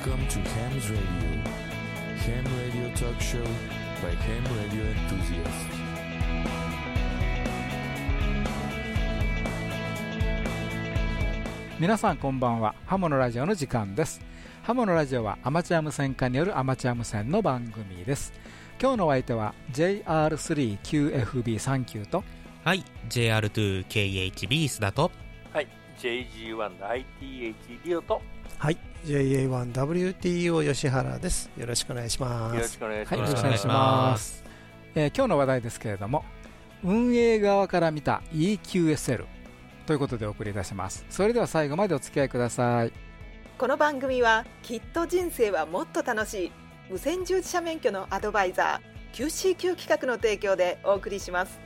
Welcome to さんこんばんは、ハモのラジオの時間です。ハモのラジオはアマチュア無線化によるアマチュア無線の番組です。今日のお相手は JR3QFB39 と、はい、JR2KHB 須田と、はい、JG1ITH リオと、はい、JA1WTO 吉原です。よろしくお願いしまよろす。しくお願いしはい、よ。ろしくお願いします。えー今日の話題ですけれども、運営側から見た EQSL ということでお送りいたします。それでは最後までお付き合いください。この番組はきっと人生はもっと楽しい無線従事者免許のアドバイザー QCQ 企画の提供でお送りします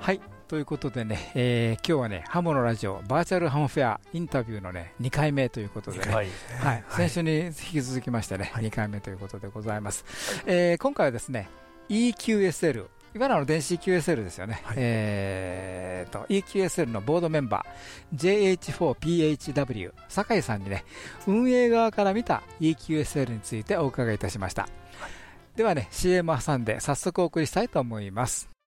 はい、ということでね、えー今日はね、ハモのラジオバーチャルハモフェアインタビューのね、2回目ということでね、はい、はい、先週に引き続きましてね、2回目ということでございます。えー今回はですね、EQSL、いわゆるあの電子 QSL ですよね、はい。えーと EQSL のボードメンバー、JH4PHW、酒井さんにね、運営側から見た EQSL についてお伺いいたしました。ではね、CM 挟んで早速お送りしたいと思います。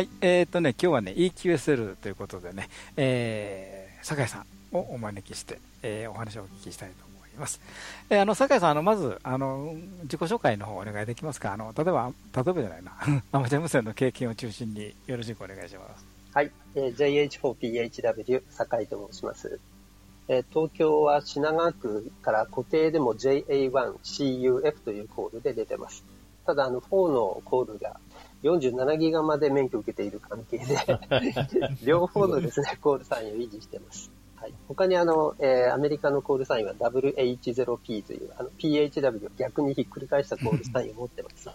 はい、えーとね、今日はね、EQSL ということでね、えー、酒井さんをお招きして、えーお話をお聞きしたいと思います。えーあの、酒井さん、あの、まず、あの、自己紹介の方お願いできますか？あの、例えば、例えばじゃないな、アマチュア無線の経験を中心によろしくお願いします。はい、えー JH4PHW 酒井と申します。えー東京は品川区から固定でも JA1CUF というコールで出てます。ただ、あの、4のコールが47ギガまで免許を受けている関係で、両方のですね、コールサインを維持してます。はい、他にあの、えーアメリカのコールサインは WH0P という、あの、PHW を逆にひっくり返したコールサインを持ってます。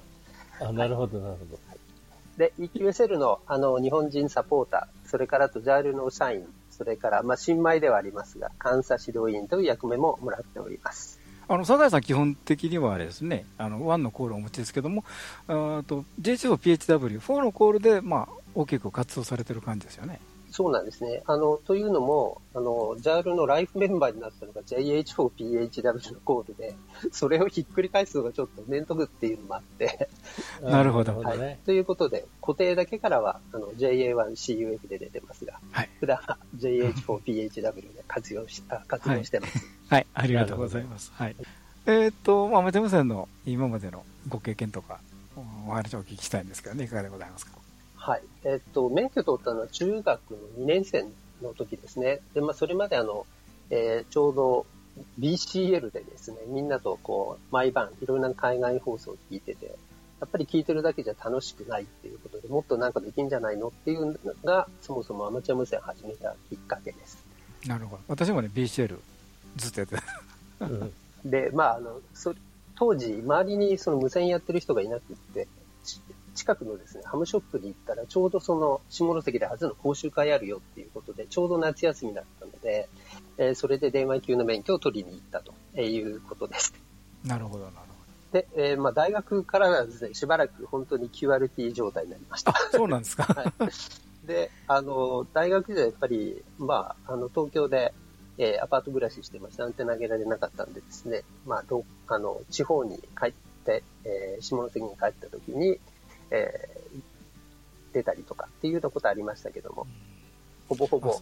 あ、なるほど、なるほど。で、EQSL のあの日本人サポーター、それからあと JAL の社員、それからまあ新米ではありますが、監査指導員という役目ももらっております。あの、サザエさん、基本的にはあれですね、あの、1のコールをお持ちですけども、あと、J2 を PHW、4のコールで、まあ、大きく活動されてる感じですよね。そうなんですね。あの、というのも、あの、JAL のライフメンバーになったのが JH4PHW のコールで、それをひっくり返すのがちょっと面倒くっていうのもあって、なるほどはい。ね。ということで、固定だけからは、あの、JA1CUF で出てますが、はい普段は JH4PHW で活用し、あ活動してます。はい、ありがとうございます。はい。えっ、と、まあアマチュア無線の今までのご経験とか、お話をお聞きしたいんですけどね、いかがでございますか？はい。えっと、免許取ったのは中学の2年生の時ですね。で、まあ、それまであの、えーちょうど BCL でですね、みんなとこう、毎晩いろんな海外放送を聞いてて、やっぱり聞いてるだけじゃ楽しくないっていうことで、もっとなんかできんじゃないのっていうのが、そもそもアマチュア無線を始めたきっかけです。なるほど。私もね、BCL ずっとやってた。うんで、まあ、あの、そ当時、周りにその無線やってる人がいなくって、ち近くのですね、ハムショップに行ったら、ちょうどその、下関で初の講習会あるよっていうことで、ちょうど夏休みだったので、えーそれで電話級の免許を取りに行ったということです。なるほど、なるで、えーまあ、大学からはですね、しばらく本当に QRT 状態になりました。そうなんですか。はい。で、あの、大学ではやっぱり、まあ、あの、東京で、えーアパート暮らししてまして、アンテナ上げられなかったんでですね、まあ、どあの、地方に帰って、えー下関に帰った時に、えー出たりとかっていうようなことありましたけども、ほぼほぼ、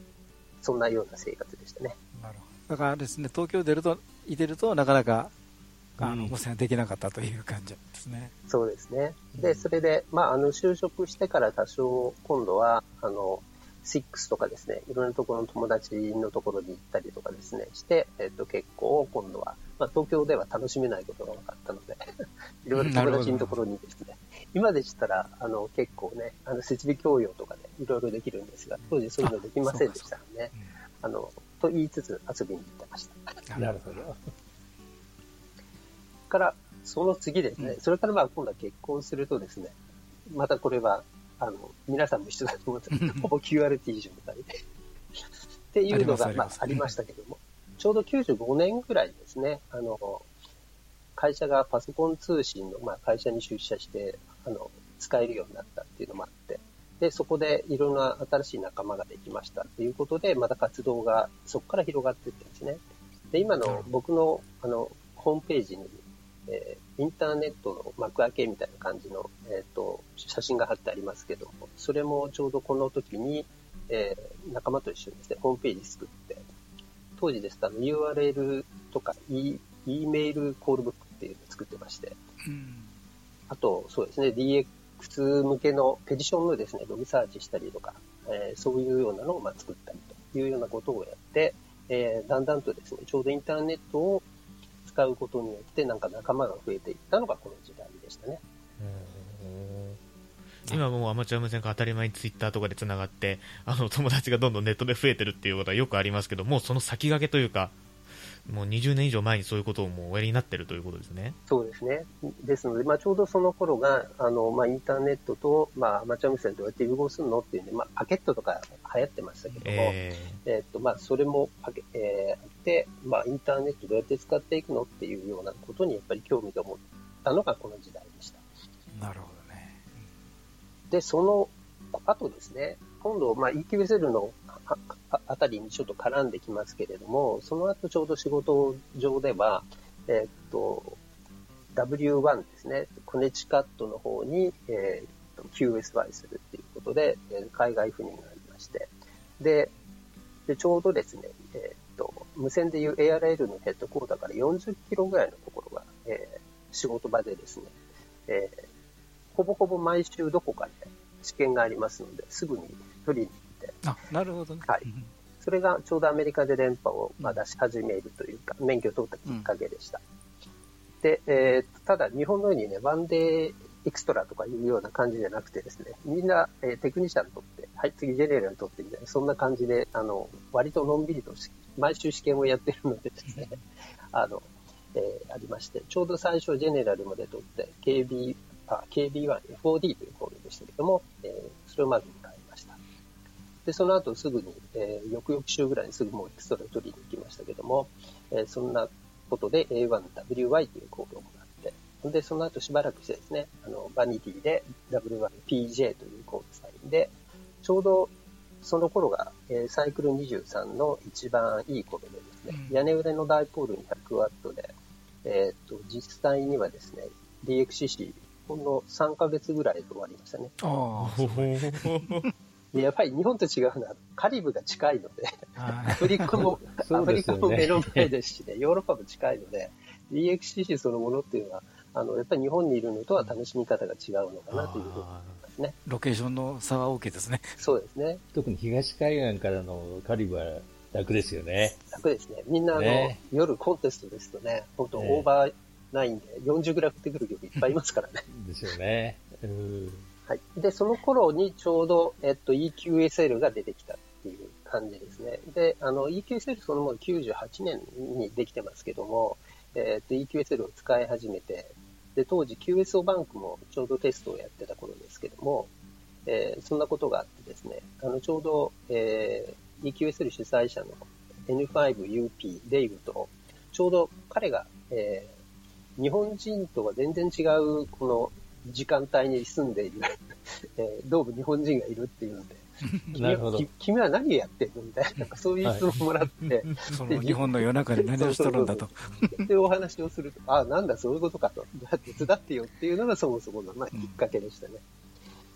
そんなような生活でしたね。なるほど。だからですね、東京出ると、いてると、なかなか、あの、うん無線できなかったという感じですね。そうですね。で、それで、まあ、あの、就職してから多少、今度は、あの、6とかですね、いろんなところの友達のところに行ったりとかですね、して、えっ、と、結構を今度は、まあ、東京では楽しめないことが分かったので、いろいろ友達のところにですね、今でしたら、あの、結構ね、あの、設備共用とかでいろいろできるんですが、当時そういうのできませんでしたので、ね、あの、と言いつつ遊びに行ってました。なるほど。から、その次ですね、それからまあ今度は結婚するとですね、またこれは、あの、皆さんも一緒だと思うん。ですけど、ほぼ QRT 状態で。っていうのが、まあ、ありましたけども、ちょうど95年ぐらいですね、あの、会社がパソコン通信の、まあ、会社に出社して、あの、使えるようになったっていうのもあって、で、そこでいろんな新しい仲間ができましたっていうことで、また活動がそこから広がっていってですね。で、今の僕の、あの、ホームページに、えーインターネットの幕開けみたいな感じの、えっ、と、写真が貼ってありますけども、それもちょうどこの時に、えー仲間と一緒にですね、ホームページ作って、当時ですと URL とか E、E メールコールブックっていうのを作ってまして、あと、そうですね、DX 向けのペディションのですね、ログサーチしたりとか、えーそういうようなのをまあ作ったりというようなことをやって、えーだんだんとですね、ちょうどインターネットを使うことによって、なんか仲間が増えていったのがこの時代でしたね。今もうアマチュア無線が当たり前にツイッターとかで繋がって、あの、友達がどんどんネットで増えてるっていうことはよくありますけど、もうその先駆けというか、もう20年以上前にそういうことをもうおやりになってるということですね。そうですね。ですので、まあ、ちょうどその頃が、あの、まあ、インターネットと、まあ、アマチュア無線どうやって融合するのっていうんで、まあ、パケットとか流行ってましたけども、ええっと、まあ、それもパケ、えー、あって、まあ、インターネットどうやって使っていくのっていうようなことにやっぱり興味が持ったのがこの時代でした。なるほどね。で、その後ですね、今度、まあ、EQSL のあたりにちょっと絡んできますけれども、その後ちょうど仕事上では、えーっと、W1 ですね、コネチカットの方に、えーっと QSY するっていうことで、え海外赴任がありまして、で、でちょうどですね、えーっと、無線でいう ARL のヘッドコーターから40キロぐらいのところが、えー仕事場でですね、えーほぼほぼ毎週どこかで試験がありますので、すぐに取りにて、あ、なるほどね。はい。それがちょうどアメリカで電波をまあ出し始めるというか、免許を取ったきっかけでした。で、えーただ日本のようにね、ワンデーエクストラとかいうような感じじゃなくてですね、みんな、えーテクニシャン取って、はい、次ジェネラル取ってみたいな、そんな感じで、あの、割とのんびりとし毎週試験をやってるのでですね、あの、えーありまして、ちょうど最初ジェネラルまで取って、KB、あ、KB1、FOD というコールでしたけども、えーそれをまず。で、その後すぐに、えー翌々週ぐらいにすぐもうエクストラ取りに行きましたけども、えーそんなことで A1WY というコーもらって、で、その後しばらくしてですね、あの、バニティで W1PJ というコールサインで、ちょうどその頃が、えーサイクル23の一番いい頃でですね、屋根裏のダイポール 200W で、えーっと、実際にはですね、DXCC、ほんの3ヶ月ぐらいで終わりましたね。あで やっぱり日本と違うのは、カリブが近いので、あ。アフリカも、そアフリカも目の前ですしね、ヨーロッパも近いので、DXCC そのものっていうのは、あの、やっぱり日本にいるのとは楽しみ方が違うのかなというふうに思いますね。ロケーションの差は大きいですね。そうですね。特に東海岸からのカリブは楽ですよね。楽ですね。みんなあの、ね夜コンテストですとね、本当ねオーバーナインで40ぐらい振ってくる局いっぱいいますからね。ですよね。うん。はい。で、その頃にちょうど、えっと、EQSL が出てきたっていう感じですね。で、あの、EQSL そのもの98年にできてますけども、えっと、EQSL を使い始めて、で、当時 QSO バンクもちょうどテストをやってた頃ですけども、えーそんなことがあってですね、あの、ちょうど、えー EQSL 主催者の N5UP、デイブと、ちょうど彼が、えー日本人とは全然違う、この時間帯に住んでいる、えー、どうも日本人がいるっていうので、君はき君は何をやってるのみたいな、そういう質問をもらって、その日本の夜中に何をしとるんだと。で、お話をすると、あ、なんだ、そういうことかと。手伝ってよっていうのがそもそもの、まあ、きっかけでしたね。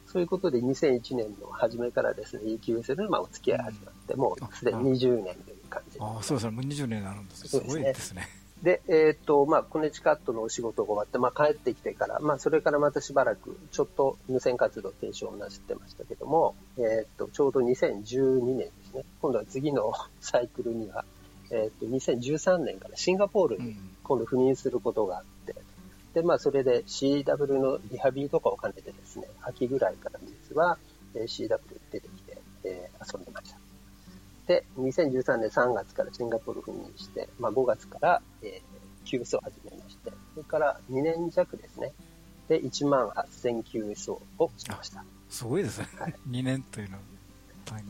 そういうことで、2001年の初めからですね、EQS で、まあ、お付き合い始まって、もうすでに20年という感じで。ああ、そうですね。もう20年になるんですね。すごいですね。で、えっ、と、まあ、コネチカットのお仕事が終わって、まあ、帰ってきてから、まあ、それからまたしばらく、ちょっと無線活動停止をなしてましたけども、えっ、と、ちょうど2012年ですね。今度は次のサイクルには、えっ、と、2013年からシンガポールに今度赴任することがあって、で、まあ、それで CW のリハビリとかを兼ねてですね、秋ぐらいから実は、えー CW に出てきて、えー遊んでました。で、2013年3月からシンガポール赴任して、まあ、5月から、えー、QS を始めまして、それから2年弱ですね。で、1万8000 QS をしました。すごいですね。はい2年というのは、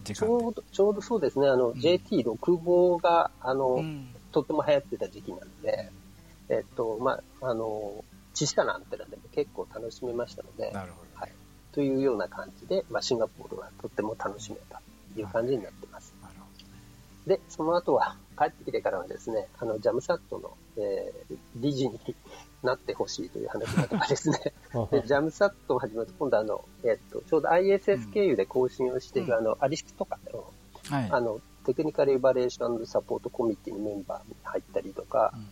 時ち間ょうど、ちょうどそうですね、あの、JT65 が、あの、で。うん。とっても流行ってた時期なので、えっと、まあ、あの、小さなアンテナでも結構楽しめましたので、なるほど。はい。というような感じで、まあ、シンガポールはとっても楽しめたという感じになってます。なるほで、その後は、帰ってきてからはですね、あの、ジャムサットの、えー理事になってほしいという話だとかですね、でジャムサットを始めると、今度あの、えっと、ちょうど ISS 経由で更新をしている、うんあの、アリスとかの、ど。はい。あの、テクニカルエバレーションサポートコミュニティのメンバーに入ったりとか、うん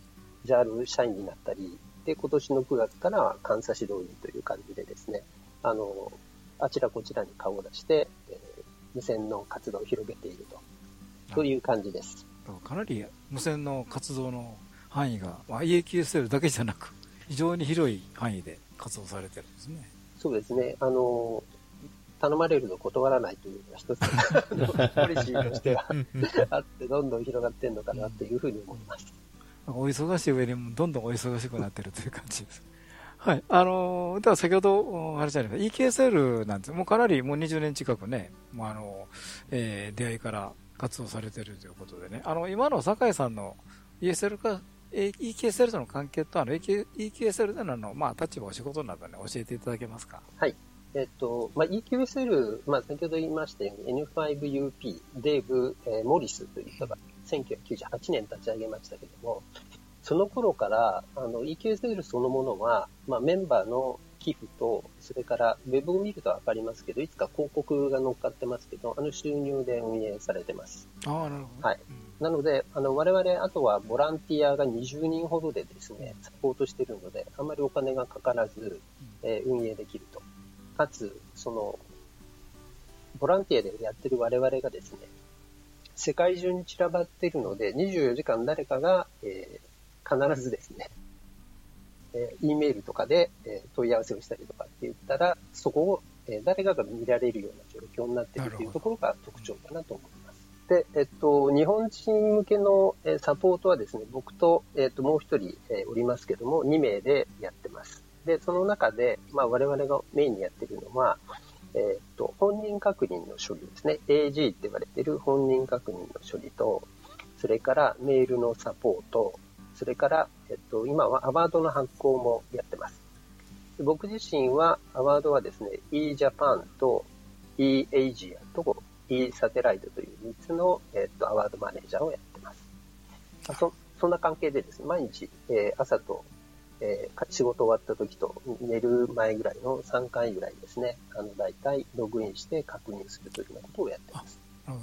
JAL 社員になったり、で、今年の9月からは監査指導員という感じでですね、あの、あちらこちらに顔を出して、えー無線の活動を広げていると、という感じです。かなり無線の活動の範囲が、まあ、EAQSL だけじゃなく、非常に広い範囲で活動されてるんですね。そうですね、あの、頼まれるの断らないというのが一つの ポリシーとしてはあって、どんどん広がってんのかなというふうに思います。お忙しい上にもどんどんお忙しくなってるという感じです。はい。あのーでは先ほどお話しありました EKSL なんですもうかなりもう20年近くね、もうあの、えー出会いから活動されてるということでね、あの、今の酒井さんの ESL か、えー EKSL との関係とあの EKSL でのあの、まあ、立場、お仕事などね、教えていただけますか？はい。えっと、まあ、EQSL、まあ、先ほど言いましたように N5UP、デーブ、えーモリスという人が1998年立ち上げましたけども、その頃から、あの、EQSL そのものは、まあ、メンバーの寄付と、それから、ウェブを見るとわかりますけど、いつか広告が乗っかってますけど、あの収入で運営されてます。ああ、なるほど。はいうんなので、あの、我々、あとはボランティアが20人ほどでですね、サポートしているので、あんまりお金がかからず、えー運営できると。かつ、その、ボランティアでやってる我々がですね、世界中に散らばっているので、24時間誰かが、えー必ずですね、えー E メールとかで、えー問い合わせをしたりとかって言ったら、そこを、えー誰かが見られるような状況になっているというところが特徴かなと思います。で、えっと、日本人向けのえーサポートはですね、僕と、えっと、もう一人、えーおりますけども、2名でやってます。で、その中で、まあ、我々がメインにやっているのは、えっと、本人確認の処理ですね。AG って言われている本人確認の処理と、それからメールのサポート、それから、えっと、今はアワードの発行もやってます。僕自身は、アワードはですね、eJapan と eAsia と eSatellite という3つの、えっと、アワードマネージャーをやってます。そそんな関係でですね、毎日、えー朝と、えー仕事終わった時と寝る前ぐらいの3回ぐらいですね、あの、大体ログインして確認するというようなことをやってます。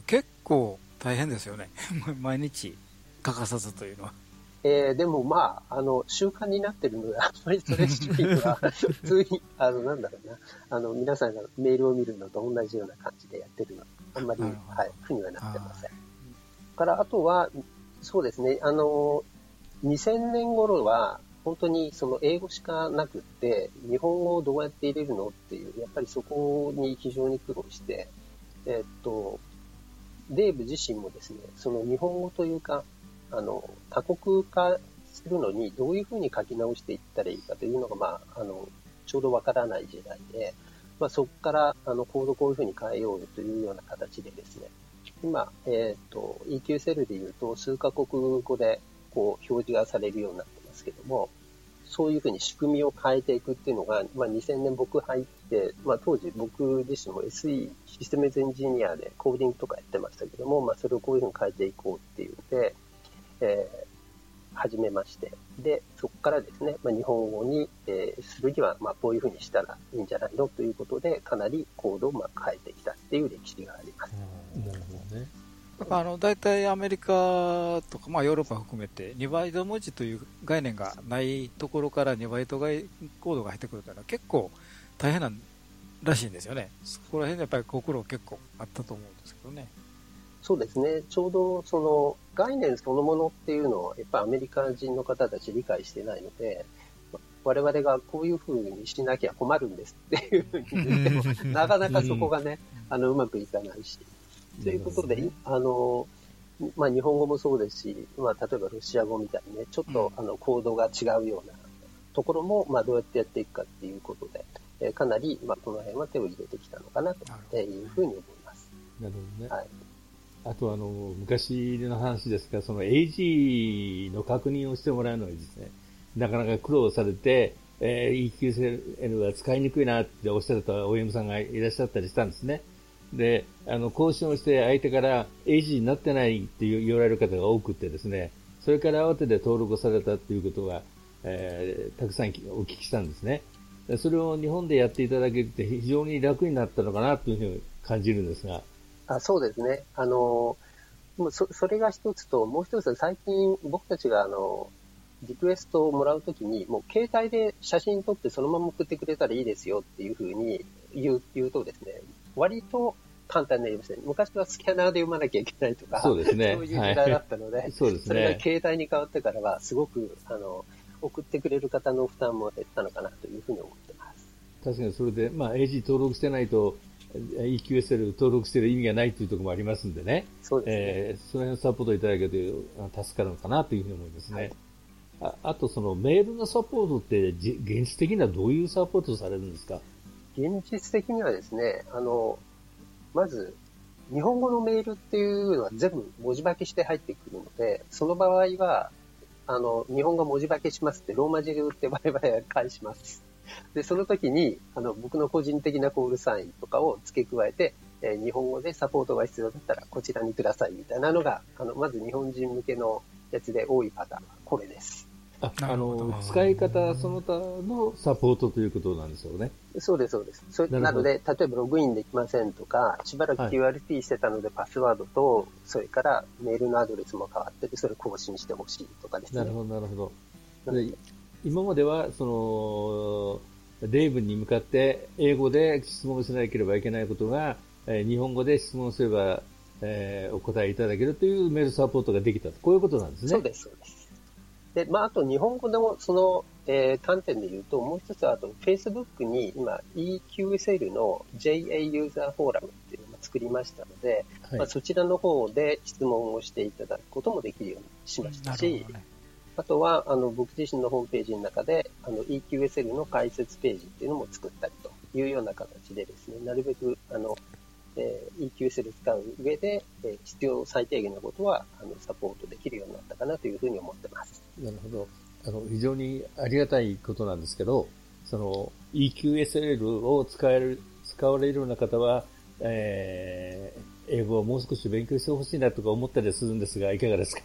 結構大変ですよね。毎日欠かさずというのは。えーでもまあ、あの、習慣になってるので、あんまりそれ主義は、普通に、あの、なんだろうな、あの、皆さんがメールを見るのと同じような感じでやってるので、あんまり、はい、苦にはなってません。から、あとは、そうですね、あの、2000年頃は、本当にその英語しかなくって、日本語をどうやって入れるのっていう、やっぱりそこに非常に苦労して、えっと、デーブ自身もですね、その日本語というか、あの、多国化するのにどういうふうに書き直していったらいいかというのが、まあ、あの、ちょうどわからない時代で、まあ、そこから、あの、コードこういうふうに変えようというような形でですね、今、えっ、と、EQ セルで言うと、数カ国語で、こう、表示がされるようになってますけども、そういうふうに仕組みを変えていくっていうのが、まあ、2000年僕入って、まあ、当時僕自身も SE、システムエンジニアでコーディングとかやってましたけども、まあ、それをこういうふうに変えていこうっていうんで、えー始めまして、で、そこからですね、まあ、日本語に、えーするには、まあ、こういうふうにしたらいいんじゃないのということで、かなりコードをまあ変えてきたっていう歴史があります。なるほどね。だからあの大体アメリカとか、まあ、ヨーロッパ含めて2バイト文字という概念がないところから2バイトコードが入ってくるというのは結構大変なんらしいんですよね。そこら辺でやっぱりご苦労結構あったと思うんですけどね。そうですね。ちょうどその概念そのものっていうのは、やっぱアメリカ人の方たち理解してないので、我々がこういうふうにしなきゃ困るんですっていうふうに言っても、なかなかそこがね、あの、うまくいかないし。ということで、あの、まあ、日本語もそうですし、まあ、例えばロシア語みたいにね、ちょっと、あの、コードが違うようなところも、まあ、どうやってやっていくかっていうことで、えー、かなり、まあ、この辺は手を入れてきたのかなというふうに思います。なるほどね。はい。あとあの、昔の話ですが、その AG の確認をしてもらうのにですね、なかなか苦労されて、えー、EQCN は使いにくいなっておっしゃった OM さんがいらっしゃったりしたんですね。で、あの、交渉して相手から AG になってないって言われる方が多くてですね、それから慌てて登録されたっていうことが、えー、たくさんお聞きしたんですね。それを日本でやっていただけて非常に楽になったのかなというふうに感じるんですが。あそうですね。あの、もうそそれが一つと、もう一つは最近僕たちがあの、リクエストをもらうときに、もう携帯で写真撮ってそのまま送ってくれたらいいですよっていうふうに言う言うとですね、割と簡単になりましたね。昔はスキャナーで読まなきゃいけないとか、そうですね。そういう時代だったので、はい、そうですね。それが携帯に変わってからは、すごく、あの、送ってくれる方の負担も減ったのかなというふうに思ってます。確かにそれで、まあ、AG 登録してないと、EQSL 登録してる意味がないというところもありますんでね。そうですね。えー、その辺のサポートいただけると助かるのかなというふうに思いますね。はい、ああと、そのメールのサポートって現実的にはどういうサポートされるんですか現実的にはですね、あの、まず、日本語のメールっていうのは全部文字化けして入ってくるので、その場合は、あの、日本語文字化けしますって、ローマ字で打って我々は返します。で、その時に、あの、僕の個人的なコールサインとかを付け加えて、えー、日本語でサポートが必要だったらこちらにくださいみたいなのが、あの、まず日本人向けのやつで多いパターンはこれです。ああの、使い方その他のサポートということなんですよね。そうです、そうです。そなので、例えばログインできませんとか、しばらく QRT してたのでパスワードと、はい、それからメールのアドレスも変わってて、それ更新してほしいとかですね。なるほど、なるほど。今までは、その、デイブに向かって英語で質問しなければいけないことが、えー、日本語で質問すれば、えー、お答えいただけるというメールサポートができたこういうことなんですね。そうです、そうです。で、まあ、あと日本語でもその、えー、観点で言うと、もう一つは、あと、Facebook に今 EQSL の JA ユーザーフォーラムっていうのを作りましたので、はい、まあ、そちらの方で質問をしていただくこともできるようにしましたし、ね、あとは、あの、僕自身のホームページの中で、あの、EQSL の解説ページっていうのも作ったりというような形でですね、なるべく、あの、えー、EQSL 使う上で、えー、必要最低限のことは、あの、サポートできるようになったかなというふうに思ってます。なるほど。あの、非常にありがたいことなんですけど、その、EQSL を使える、使われるような方は、えー、英語をもう少し勉強してほしいなとか思ったりするんですが、いかがですか？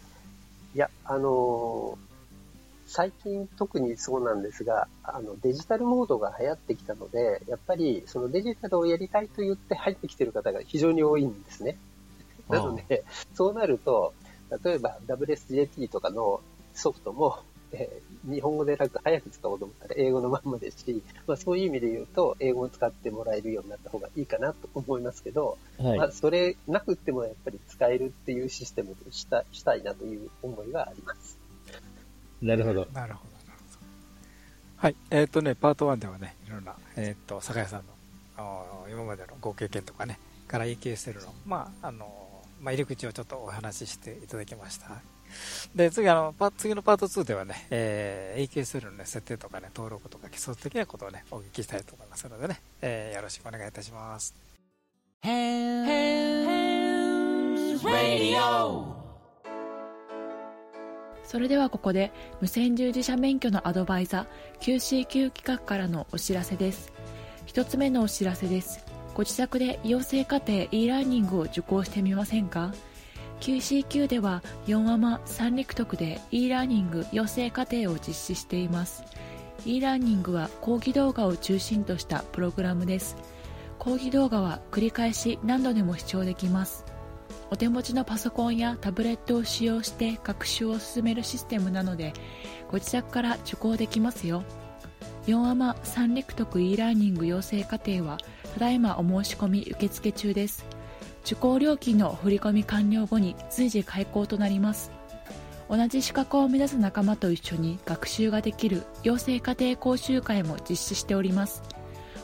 いや、あのー、最近特にそうなんですが、あの、デジタルモードが流行ってきたので、やっぱりそのデジタルをやりたいと言って入ってきてる方が非常に多いんですね。なので、そうなると、例えば WSJT とかのソフトも、えー、日本語でなく早く使おうと思ったら英語のまんまですし、まあ、そういう意味で言うと、英語を使ってもらえるようになった方がいいかなと思いますけど、はい、まあ、それなくてもやっぱり使えるっていうシステムにしたしたいなという思いがあります。なるほど。なるほど。はい。えっ、ー、とね、パート1ではね、いろんな、えっ、ー、と、酒屋さんの、今までのご経験とかね、から EKSL の、まあ、あの、まあ、入り口をちょっとお話ししていただきました。で、次、あの、パ次のパート2ではね、えー、AKSL の、ね、設定とかね、登録とか基礎的なことをね、お聞きしたいと思いますのでね、えー、よろしくお願いいたします。それではここで無線従事者免許のアドバイザー QCQ 企画からのお知らせです。一つ目のお知らせです。ご自宅で養成課程 e ラーニングを受講してみませんか？QCQ では4アマ三陸特で e ラーニング養成課程を実施しています。e ラーニングは講義動画を中心としたプログラムです。講義動画は繰り返し何度でも視聴できます。お手持ちのパソコンやタブレットを使用して学習を進めるシステムなのでご自宅から受講できますよ。4アマ三陸徳 e ラーニング養成課程はただいまお申し込み受付中です。受講料金の振込完了後に随時開講となります。同じ資格を目指す仲間と一緒に学習ができる養成家庭講習会も実施しております。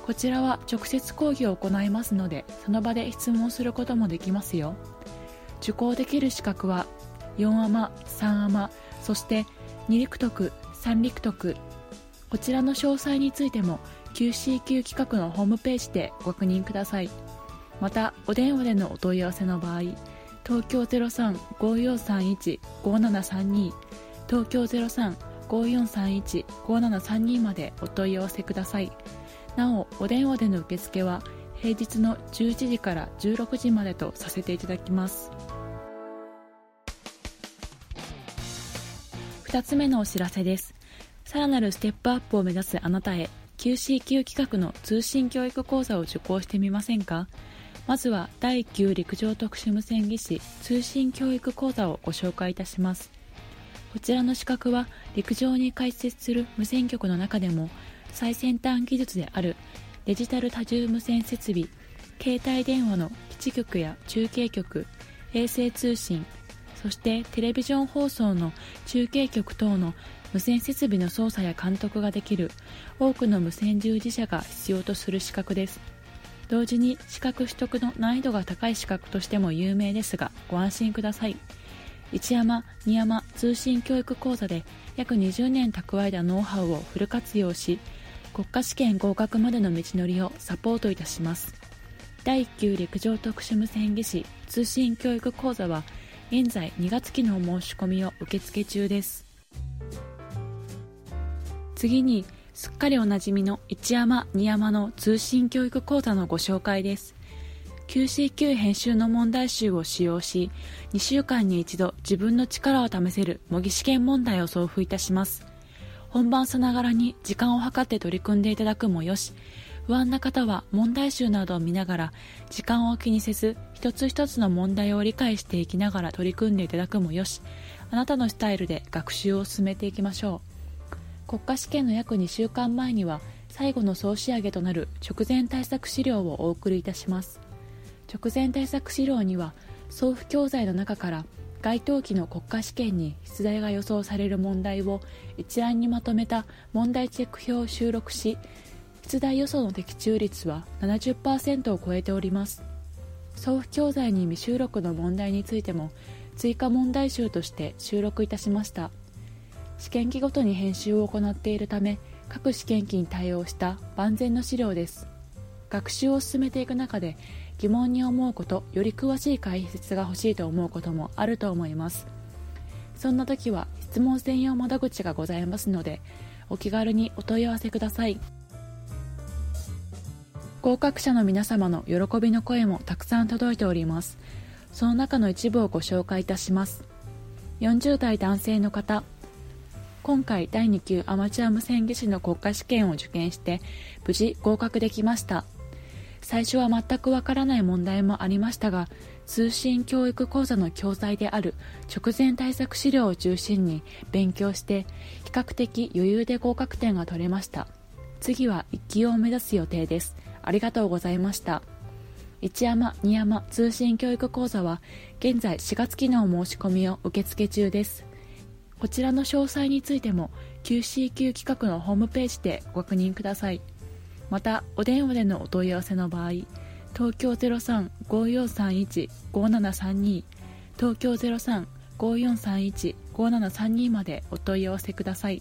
こちらは直接講義を行いますのでその場で質問することもできますよ。受講できる資格は4アマ3アマそして2陸徳3陸徳。こちらの詳細についても QCQ 企画のホームページでご確認ください。またお電話でのお問い合わせの場合東京0354315732東京0354315732までお問い合わせください。なおお電話での受付は平日の11時から16時までとさせていただきます。2つ目のお知らせです。さらなるステップアップを目指すあなたへ QCQ 企画の通信教育講座を受講してみませんか？まずは第9陸上特殊無線技師通信教育講座をご紹介いたします。こちらの資格は陸上に開設する無線局の中でも最先端技術であるデジタル多重無線設備携帯電話の基地局や中継局衛星通信そしてテレビジョン放送の中継局等の無線設備の操作や監督ができる多くの無線従事者が必要とする資格です。同時に資格取得の難易度が高い資格としても有名ですがご安心ください。一山二山通信教育講座で約20年蓄えたノウハウをフル活用し国家試験合格までの道のりをサポートいたします。第1級陸上特殊無線技師通信教育講座は現在2月期の申し込みを受付中です。次にすっかりおなじみの一山二山の通信教育講座のご紹介です。QCQ 編集の問題集を使用し2週間に一度自分の力を試せる模擬試験問題を送付いたします。本番さながらに時間を計って取り組んでいただくもよし不安な方は問題集などを見ながら時間を気にせず一つ一つの問題を理解していきながら取り組んでいただくもよしあなたのスタイルで学習を進めていきましょう。国家試験の約2週間前には最後の総仕上げとなる直前対策資料をお送りいたします。直前対策資料には送付教材の中から該当期の国家試験に出題が予想される問題を一覧にまとめた問題チェック表を収録し出題予想の的中率は70%を超えております。送付教材に未収録の問題についても追加問題集として収録いたしました。試験機ごとに編集を行っているため各試験機に対応した万全の資料です。学習を進めていく中で疑問に思うことより詳しい解説が欲しいと思うこともあると思います。そんな時は質問専用窓口がございますのでお気軽にお問い合わせください。合格者の皆様の喜びの声もたくさん届いております。その中の一部をご紹介いたします。40代男性の方今回第2級アマチュア無線技師の国家試験を受験して無事合格できました。最初は全くわからない問題もありましたが通信教育講座の教材である直前対策資料を中心に勉強して比較的余裕で合格点が取れました。次は1級を目指す予定です。ありがとうございました。一山二山通信教育講座は現在4月期の申し込みを受付中です。こちらの詳細についても QCQ 企画のホームページでご確認ください。またお電話でのお問い合わせの場合東京0354315732東京0354315732までお問い合わせください。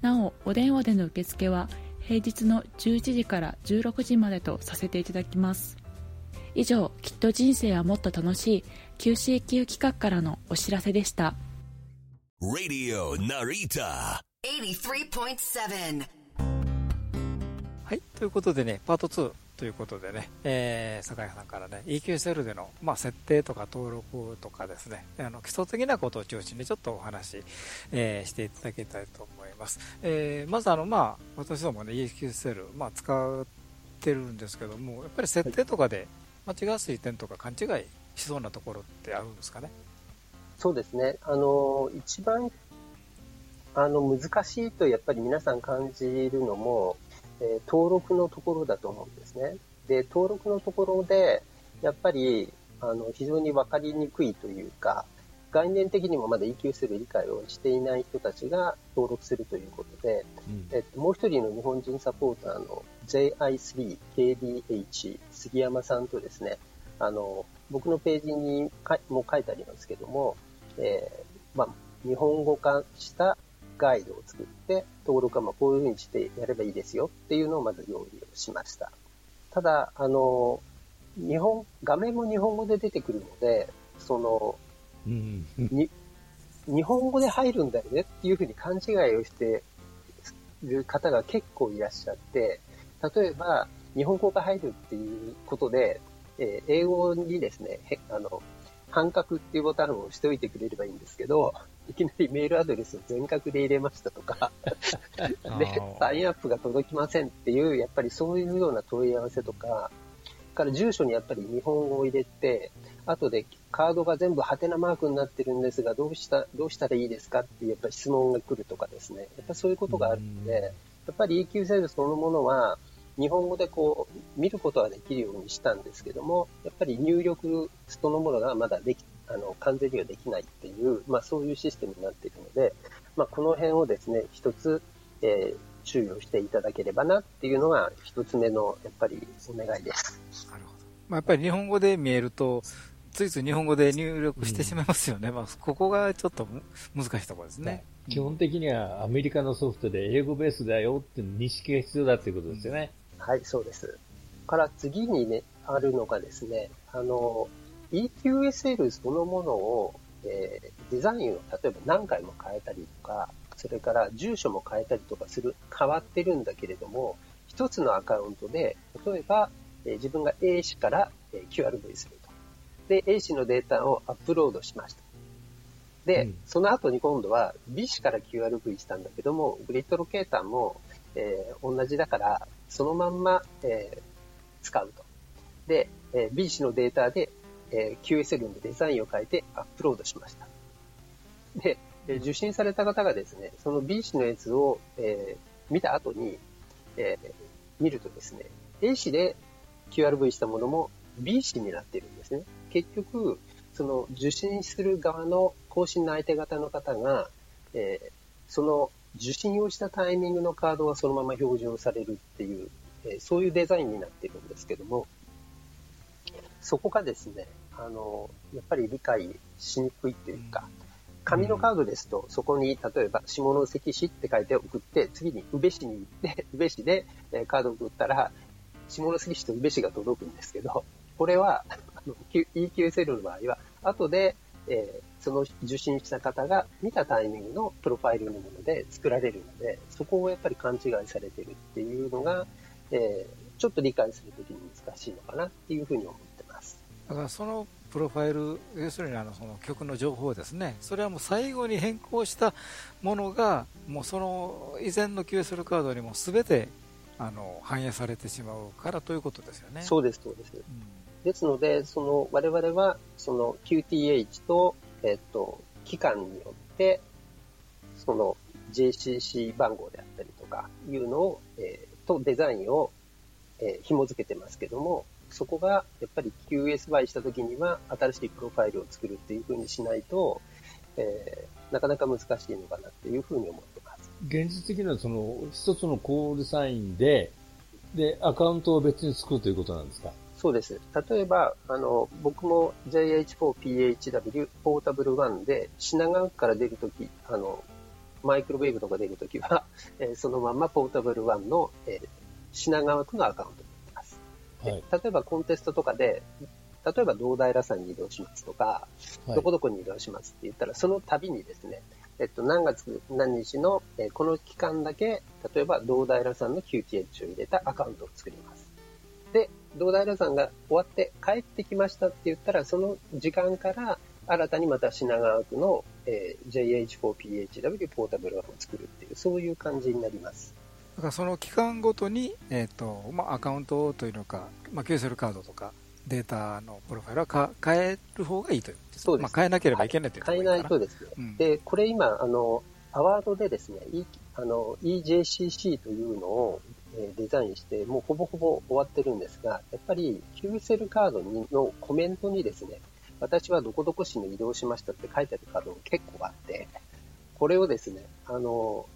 なおお電話での受付は平日の11時から16時までとさせていただきます。以上きっと人生はもっと楽しい QCQ 企画からのお知らせでした。Radio Narita. 83.7はいということでねパート2ということでね、えー、酒井さんからね EQSL での、まあ、設定とか登録とかですねあの基礎的なことを中心にちょっとお話、えー、していただきたいと思います、えー、まずあのまあ私どもね EQSL、まあ、使ってるんですけどもやっぱり設定とかで間違いやすい点とか勘違いしそうなところってあるんですかね？そうですね。あの、一番、あの、難しいとやっぱり皆さん感じるのも、えー登録のところだと思うんですね。で、登録のところで、やっぱり、あの、非常にわかりにくいというか、概念的にもまだ EQ する理解をしていない人たちが登録するということで、えっと、もう一人の日本人サポーターの JI3KDH 杉山さんとですね、あの、僕のページにかも書いてありますけども、えーまあ、日本語化したガイドを作って、登録はまあこういうふうにしてやればいいですよっていうのをまず用意をしました。ただ、あの、日本、画面も日本語で出てくるので、その、うん。に日本語で入るんだよねっていうふうに勘違いをしている方が結構いらっしゃって、例えば、日本語が入るっていうことで、えー英語にですね、へあの、半角っていうボタンを押しておいてくれればいいんですけど、いきなりメールアドレスを全角で入れましたとか、で、サインアップが届きませんっていう、やっぱりそういうような問い合わせとか、から住所にやっぱり日本語を入れて、後でカードが全部ハテナマークになってるんですが、どうした、どうしたらいいですかっていうやっぱり質問が来るとかですね。やっぱりそういうことがあるので、やっぱり EQ 制度そのものは、日本語でこう、見ることはできるようにしたんですけども、やっぱり入力そのものがまだでき、あの、完全にはできないっていう、まあそういうシステムになっているので、まあこの辺をですね、一つ、えー注意をしていただければなっていうのが一つ目のやっぱりお願いです。まあ、やっぱり日本語で見えると、ついつい日本語で入力してしまいますよね。まあ、ここがちょっとむ難しいところですね。基本的にはアメリカのソフトで英語ベースだよっていう認識が必要だっていうことですよね。はい、そうです。から次にね、あるのがですね、あの、EQSL そのものを、えーデザインを例えば何回も変えたりとか、それから住所も変えたりとかする、変わってるんだけれども、一つのアカウントで、例えば、えー自分が A 氏から、えー QRV すると。で、A 氏のデータをアップロードしました。で、その後に今度は B 氏から QRV したんだけども、グリッドロケーターも、えー同じだから、そのまんま、えー使うと。で、えー B 氏のデータで、えー QSL のデザインを変えてアップロードしました。で、で受信された方がですね、その B 氏のやつを、えー見た後に、えー見るとですね、A 氏で QRV したものも B 氏になっているんですね。結局、その受信する側の更新の相手方の方が、えーその受信をしたタイミングのカードはそのまま表示をされるっていう、えーそういうデザインになっているんですけども、そこがですね、あの、やっぱり理解しにくいっていうか、紙のカードですと、そこに例えば下関市って書いて送って、次に宇部市に行って、宇部市でえーカードを送ったら、下関市と宇部市が届くんですけど、これは、EQSL の場合は、後で、えーその受信した方が見たタイミングのプロファイルのもので作られるので、そこをやっぱり勘違いされてるっていうのが、えーちょっと理解するときに難しいのかなっていうふうに思ってます。だからそのプロファイル、要するにあのその曲の情報ですね、それはもう最後に変更したものが、もうその以前の QSL カードにも全てあの反映されてしまうからということですよね。そうです、そうです。ですので、その我々はその QTH と、えっと、期間によって、その JCC 番号であったりとかいうのを、えーとデザインを、えー紐付けてますけども、そこがやっぱり QSY した時には新しいプロファイルを作るっていう風にしないと、えーなかなか難しいのかなっていう風に思ってます。現実的にはその一つのコールサインで、で、アカウントを別に作るということなんですか？そうです。例えば、あの、僕も JH4PHW ポータブル1で品川区から出るとき、あの、マイクロウェーブとか出るときは、えーそのままポータブル1の、えー品川区のアカウントになってます。ではい。例えばコンテストとかで、例えば堂平さんに移動しますとか、はいどこどこに移動しますって言ったら、その度にですね、えっと、何月何日の、えーこの期間だけ、例えば堂平さんの QTH を入れたアカウントを作ります。で、堂平さんが終わって帰ってきましたって言ったら、その時間から新たにまた品川区の、えー JH4PHW ポータブル1を作るっていう、そういう感じになります。だからその期間ごとに、えーとまあ、アカウントというのか、まあ、QSL カードとかデータのプロファイルはか変える方がいいというそうです。まあ、変えなければいけないというとこ変えないとですね。うん。で、これ今、あの、アワードでですね、E- あの EJCC というのを、えデザインして、もうほぼほぼ終わってるんですが、やっぱり QSL カードのコメントにですね、私はどこどこ市に移動しましたって書いてあるカードが結構あって、これをですね、あの、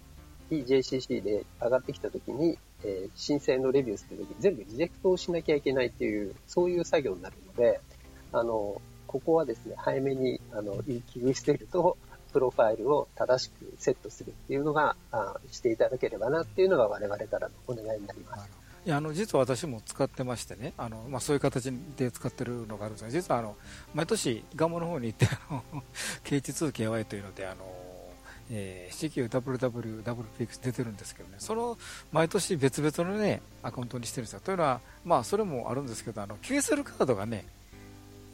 EJCC で上がってきたときに、えー申請のレビューするときに全部リジェクトをしなきゃいけないっていう、そういう作業になるので、あの、ここはですね、早めに、あの、EQ してると、プロファイルを正しくセットするっていうのが、あしていただければなっていうのが我々からのお願いになります。いやあの実は私も使ってましてねあの、まあ、そういう形で使ってるのがあるんですが実はあの毎年ガモの方に行ってあの KH2KY というのであの、えー、CQWWW ダブルピックス出てるんですけどね。その毎年別々のねアカウントにしてるんですよ。というのはまあそれもあるんですけどあの QSL カードがね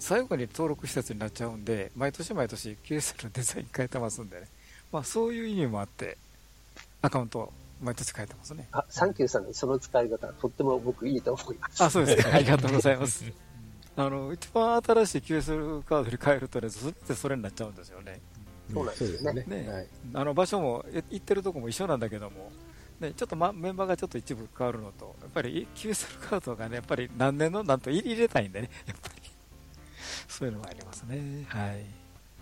最後に登録したやつになっちゃうんで毎年毎年 QSL のデザイン変えてますんでね、まあ、そういう意味もあってアカウントを毎年変えてますねあ、サンキューさんのその使い方、とっても僕いいと思います。あ、そうですか。ありがとうございます。あの、一番新しい QSL カードに変えるとね、すべてそれになっちゃうんですよね。そうなんですよね。ねはいあの場所も、え行ってるとこも一緒なんだけども、ね、ちょっと、ま、メンバーがちょっと一部変わるのと、やっぱり QSL カードがね、やっぱり何年のなんと入れたいんでね、やっぱり。そういうのがありますね。はい。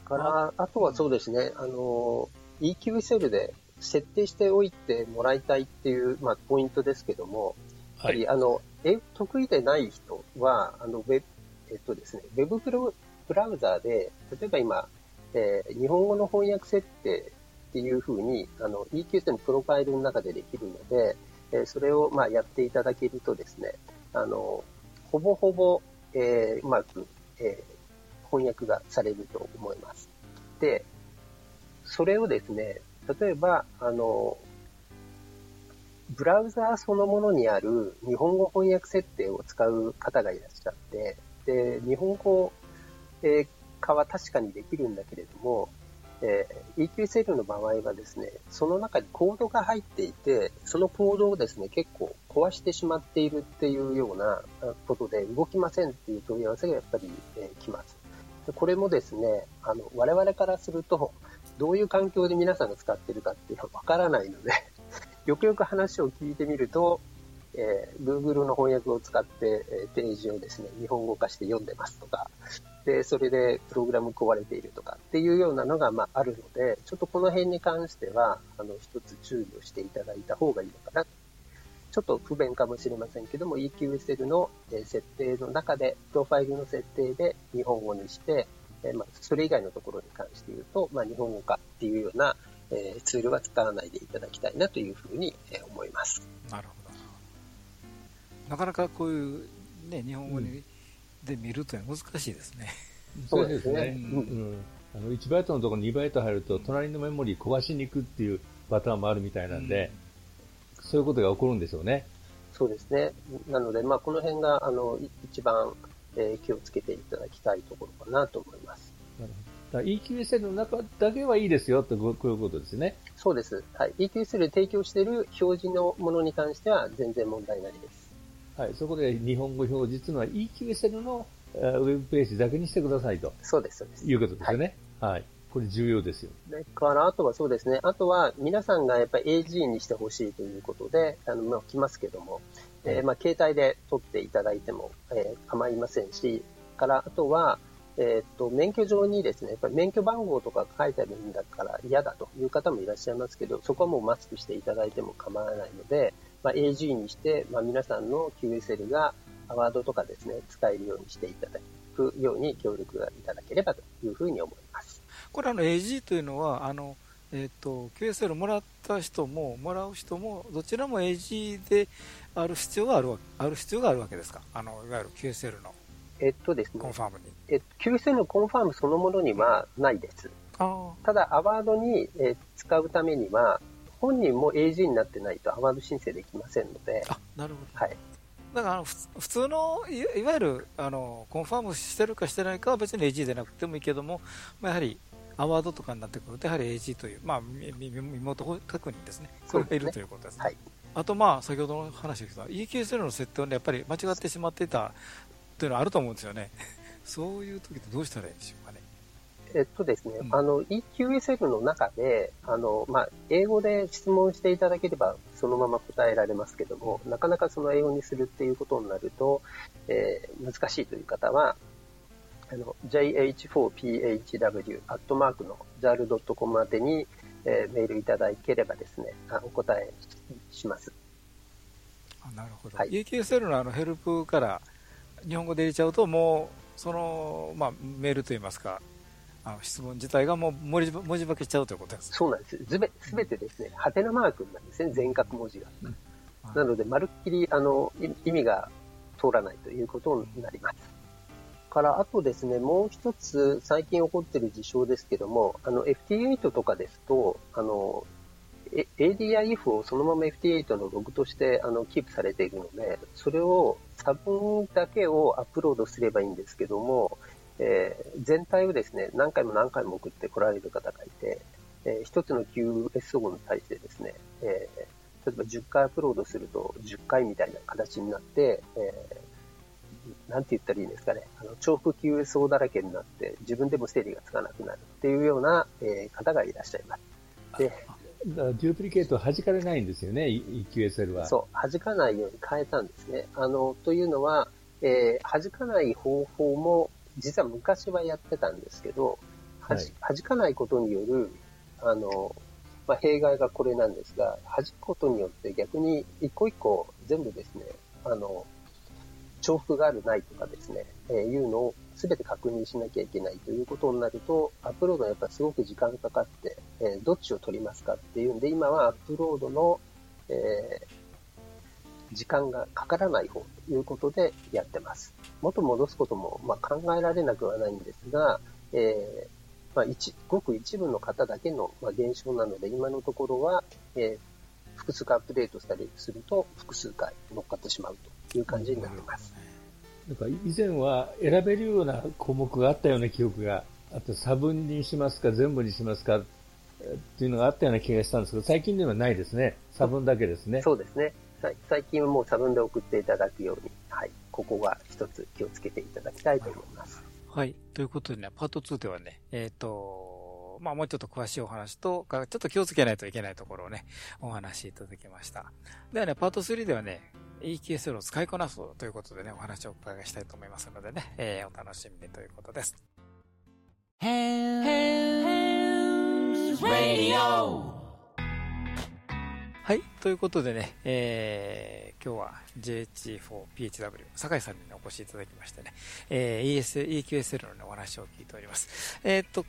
から、あとはそうですね、あの、EQSL で設定しておいてもらいたいっていう、まあ、ポイントですけども、やっぱり、あの、え得意でない人は、あの、ウェブ、えっとですね、ウェブブロブラウザーで、例えば今、えー日本語の翻訳設定っていうふうに、あの、EQSL のプロファイルの中でできるので、えーそれを、まあ、やっていただけるとですね、あの、ほぼほぼ、えーうまく、えー翻訳がされると思います。で、それをですね、例えば、あの、ブラウザーそのものにある日本語翻訳設定を使う方がいらっしゃって、で、日本語化は確かにできるんだけれども、えー EQSL の場合はですね、その中にコードが入っていて、そのコードをですね、結構壊してしまっているっていうようなことで動きませんっていう問い合わせがやっぱり、えー来ます。これもですね、あの、我々からすると、どういう環境で皆さんが使ってるかっていうのはわからないので、よくよく話を聞いてみると、えー Google の翻訳を使って、えーページをですね、日本語化して読んでますとか、で、それでプログラム壊れているとかっていうようなのが、まあ、あるので、ちょっとこの辺に関しては、あの、一つ注意をしていただいた方がいいのかな。ちょっと不便かもしれませんけども、EQSL のえー設定の中で、プロファイルの設定で日本語にして、えーまあ、それ以外のところに関して言うと、まあ、日本語化っていうような、えーツールは使わないでいただきたいなというふうに、えー思います。なるほど。なかなかこういう、ね、日本語に、で見るというのは難しいですね。そうですね。ううんん。あの、1バイトのところに2バイト入ると、隣のメモリー壊しに行くっていうパターンもあるみたいなんで、そういうことが起こるんでしょうね。そうですね。なので、まあ、この辺が、あの、い一番、えー気をつけていただきたいところかなと思います。だから EQSL の中だけはいいですよって、こういうことですね。そうです。はい。EQSL で提供している表示のものに関しては全然問題ないです。はい。そこで日本語表示というのは EQSL のえーウェブページだけにしてくださいとそうです、そうです。いうことですよね。はい。これ重要ですよ。それから、あとはそうですね。あとは、皆さんがやっぱり AG にしてほしいということで、あの、まあ、来ますけども、えーまあ、携帯で撮っていただいても、えー構いませんし、から、あとは、えーっと、免許上にですね、やっぱり免許番号とか書いてあるんだから嫌だという方もいらっしゃいますけど、そこはもうマスクしていただいても構わないので、まあ、AG にして、まあ、皆さんの QSL がアワードとかですね、使えるようにしていただくように協力がいただければというふうに思います。これあの AG というのは、あの、えっ、と、QSL もらった人も、もらう人も、どちらも AG である必要があるわある必要があるわけですか？あの、いわゆる QSL のえっとですねコン、ファームに。えっと、QSL のコンファームそのものにはないです。あただ、アワードに、えー使うためには、本人も AG になってないとアワード申請できませんので、あ、なるほど。はい。だからあの普通のいいわゆるあのコンファームしてるかしてないかは別に AG でなくてもいいけども、まあ、やはりアワードとかになってくるとやはり AG という、まあ、みみ身元確認ですねこれがいるということですね。はい。あと、まあ、先ほどの話ですが EQSL の設定を、ね、やっぱり間違ってしまっていたっていうのはあると思うんですよね。そういう時ってどうしたらいいんでしょうかね。えっとですね、あの、EQSL の中で、あの、まあ、英語で質問していただければ、そのまま答えられますけども、なかなかその英語にするっていうことになると、えー、難しいという方は、あの、jh4phw アットマークの jar.com までに、えー、メールいただければですね、あお答えします。あなるほど。はい、EQSL のあのヘルプから日本語で入れちゃうと、もう、その、まあ、メールといいますか、あの質問自体がもう文字文字化けしちゃうということですそうなんです。すべすべてですね、ハテナマークなんですね、全角文字が。うん、なので、まるっきりあの意味が通らないということになります。から、あとですね、もう一つ最近起こっている事象ですけども、あの FT8 とかですと、あの、ADIF をそのまま FT8 のログとしてあのキープされているので、それを差分だけをアップロードすればいいんですけども、えー、全体をですね、何回も何回も送ってこられる方がいて、えー、一つの QSO に対してですね、えー、例えば10回アップロードすると10回みたいな形になって、えー、なんて言ったらいいんですかね、あの重複 QSO だらけになって自分でも整理がつかなくなるっていうような、えー、方がいらっしゃいます。で、だからデュープリケート弾かれないんですよね、EQSL は。そう、弾かないように変えたんですね。あの、というのは、えー、弾かない方法も実は昔はやってたんですけど、はじ、弾かないことによる、あの、まあ、弊害がこれなんですが、弾くことによって逆に一個一個全部ですね、あの、重複があるないとかですね、えー、いうのを全て確認しなきゃいけないということになると、アップロードはやっぱすごく時間かかって、えー、どっちを取りますかっていうんで、今はアップロードの、えー、時間がかからない方ということでやってます。元戻すことも、まあ、考えられなくはないんですが、えー、まあ、ごく一部の方だけの、まあ、現象なので、今のところは、えー、複数回アップデートしたりすると、複数回乗っかってしまうという感じになってます。なんか以前は選べるような項目があったような記憶があと差分にしますか、全部にしますかっていうのがあったような気がしたんですけど、最近ではないですね。差分だけですね。そうですね。最近はもう差分で送っていただくように、はい。ここが一つ気をつけていただきたいと思います。はい。ということでね、パート2ではね、えっ、ー、と、まあもうちょっと詳しいお話と、ちょっと気をつけないといけないところをね、お話しいただきました。ではね、パート3ではね、EQSL を使いこなすということでね、お話をお伺いしたいと思いますのでね、えー、お楽しみにということです。はい。ということでね、えー、今日は JH4PHW、酒井さんに、ね、お越しいただきましてね、えー、ES、EQSL の、ね、お話を聞いております。えー、っと、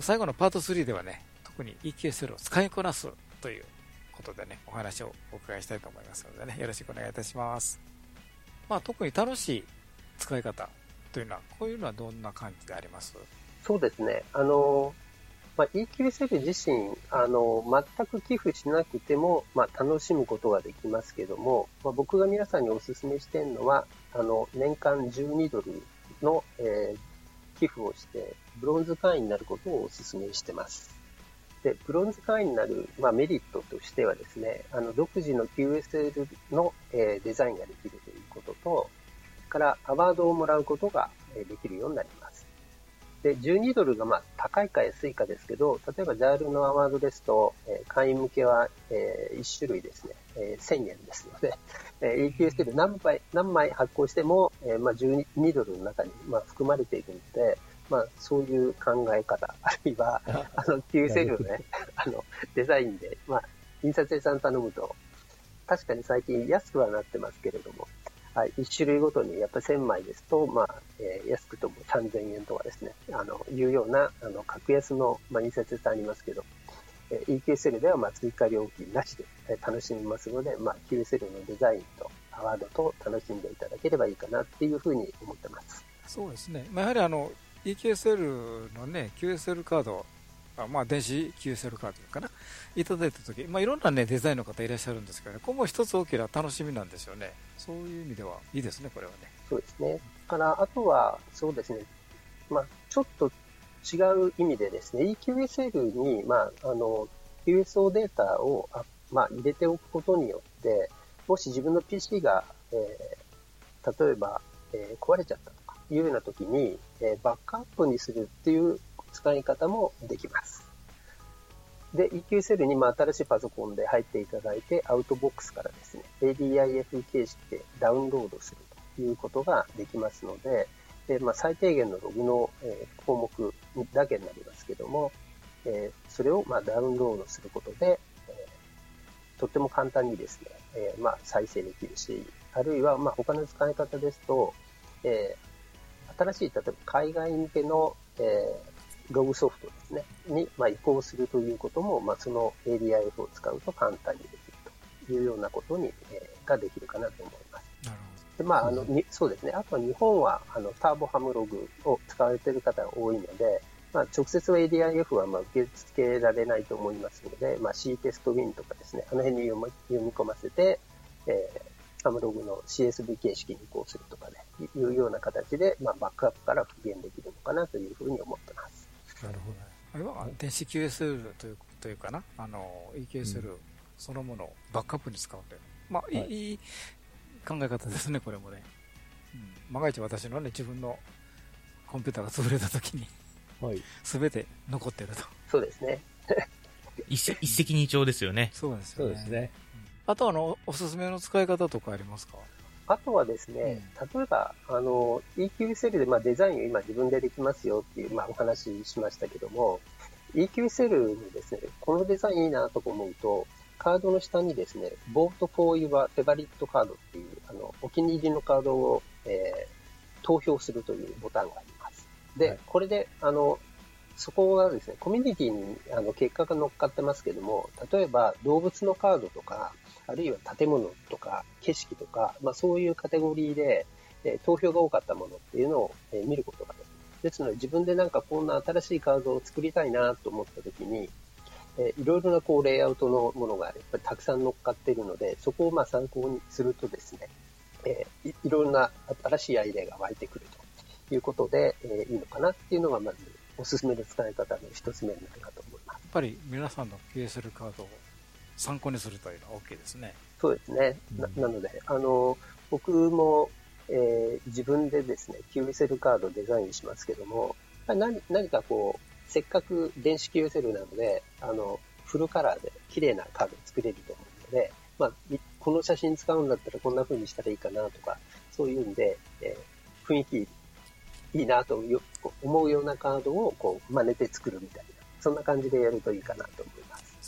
最後のパート3ではね、特に EQSL を使いこなすということでね、お話をお伺いしたいと思いますのでね、よろしくお願いいたします。まあ、特に楽しい使い方というのは、こういうのはどんな感じであります？そうですね。あの、まあ、EQSL 自身、あの、全く寄付しなくても、まあ、楽しむことができますけども、まあ、僕が皆さんにお勧めしているのは、あの、年間12ドルの、えー、寄付をして、ブロンズ会員になることをお勧めしてます。で、ブロンズ会員になる、まあ、メリットとしてはですね、あの、独自の QSL の、えー、デザインができるということと、からアワードをもらうことができるようになります。で、12ドルがまあ高いか安いかですけど、例えば JAL のアワードですと、えー、会員向けは、えー、1種類ですね、えー、1000円ですので、えー、EQSL 何枚何枚発行しても、えーまあ、12ドルの中に、まあ、含まれているので、まあ、そういう考え方、あるいは、あの、Q セルのね、あの、デザインで、まあ、印刷屋さん頼むと、確かに最近安くはなってますけれども、はい、1種類ごとにやっぱり1000枚ですと、まあ、えー、安くとも3000円とかですね、あの、いうような、あの、格安の、まあ、印刷屋さんありますけど、えー、EQSL では、まあ、追加料金なしで、えー、楽しめますので、まあ、QSL のデザインとアワードと楽しんでいただければいいかなっていうふうに思ってます。そうですね。まあ、やはりあの、EQSL のね、QSL カード、あまあ、電子 QSL カードかな、いただいたとき、まあ、いろんなね、デザインの方いらっしゃるんですけどね、ここも一つ大きな楽しみなんですよね。そういう意味ではいいですね、これはね。そうですね。から、あとは、そうですね、まあ、ちょっと違う意味でですね、EQSL に、まあ、あの、QSO データを、あまあ、入れておくことによって、もし自分の PC が、えー、例えば、えー壊れちゃったとかいうような時に、えーバックアップにするっていう使い方もできます。で、EQSL にまあ新しいパソコンで入っていただいて、アウトボックスからですね、ADIF 形式でダウンロードするということができますので、でまあ、最低限のログの、えー項目だけになりますけども、えーそれをまあダウンロードすることで、えーとっても簡単にですね、えまあ、再生できるし、あるいはまあ他の使い方ですと、え新しい、例えば海外向けの、えログソフトですね、に、まあ、移行するということも、まあ、その ADIF を使うと簡単にできるというようなことに、えーができるかなと思います。なるでまあ、あの、にそうですね。あとは日本は、あの、ターボハムログを使われている方が多いので、まあ、直接は ADIF はまあ受け付けられないと思いますので、まあ、C テストウィンとかですね、あの辺に読み読み込ませて、えー、ハムログの CSV 形式に移行するとかね、いうような形で、まあ、バックアップから復元できるのかなというふうに思ってます。なるほど。あれは電子 QSL というというかな、あの EQSL そのものをバックアップに使うという。まあ、いい、いい考え方ですね、これもね。うん、万が一私のね、自分のコンピューターが潰れた時に、はい。すべて残ってると。そうですね。一石一石二鳥ですよね。そうですよね。そうですね。あとあの、おすすめの使い方とかありますか？あとはですね、例えば、あの、EQSL で、まあ、デザインを今自分でできますよっていう、まあ、お話ししましたけども、EQSL にですね、このデザインいいなと思うと、カードの下にですね、Vote for your favorite card っていう、あの、お気に入りのカードを、えー投票するというボタンがあります。で、これで、あの、そこがですね、コミュニティにあの結果が乗っかってますけども、例えば動物のカードとか、あるいは建物とか景色とか、まあそういうカテゴリーで、え投票が多かったものっていうのを、え見ることができる。ですので自分でなんかこんな新しいカードを作りたいなと思った時に、えーいろいろなこうレイアウトのものがやっぱりたくさん乗っかっているので、そこをまあ参考にするとですね、えーいいろんな新しいアイデアが湧いてくるということで、えーいいのかなっていうのがまずおすすめの使い方の一つ目になるかと思います。やっぱり皆さんの QSL カードを参考にするというのは OK ですね。そうですね。ななので、あの、僕も、えー自分でですね、QSL カードをデザインしますけども、まあ何何かこう、せっかく電子 QSL なので、あの、フルカラーで綺麗なカードを作れると思うので、まあ、いこの写真使うんだったらこんな風にしたらいいかなとか、そういうんで、えー雰囲気いいなとよ思うようなカードをこう真似て作るみたいな、そんな感じでやるといいかなと思います。